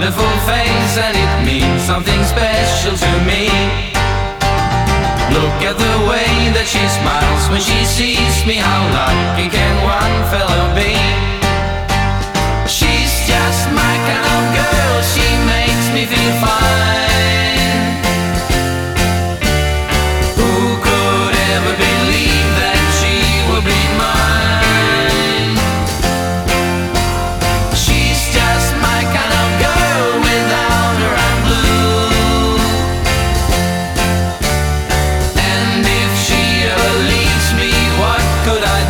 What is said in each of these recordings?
wonderful face and it means something special to me. Look at the way that she's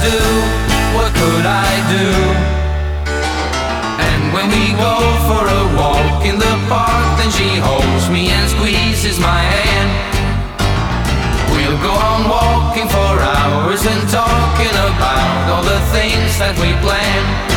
do? What could I do? And when we go for a walk in the park, then she holds me and squeezes my hand. We'll go on walking for hours and talking about all the things that we planned.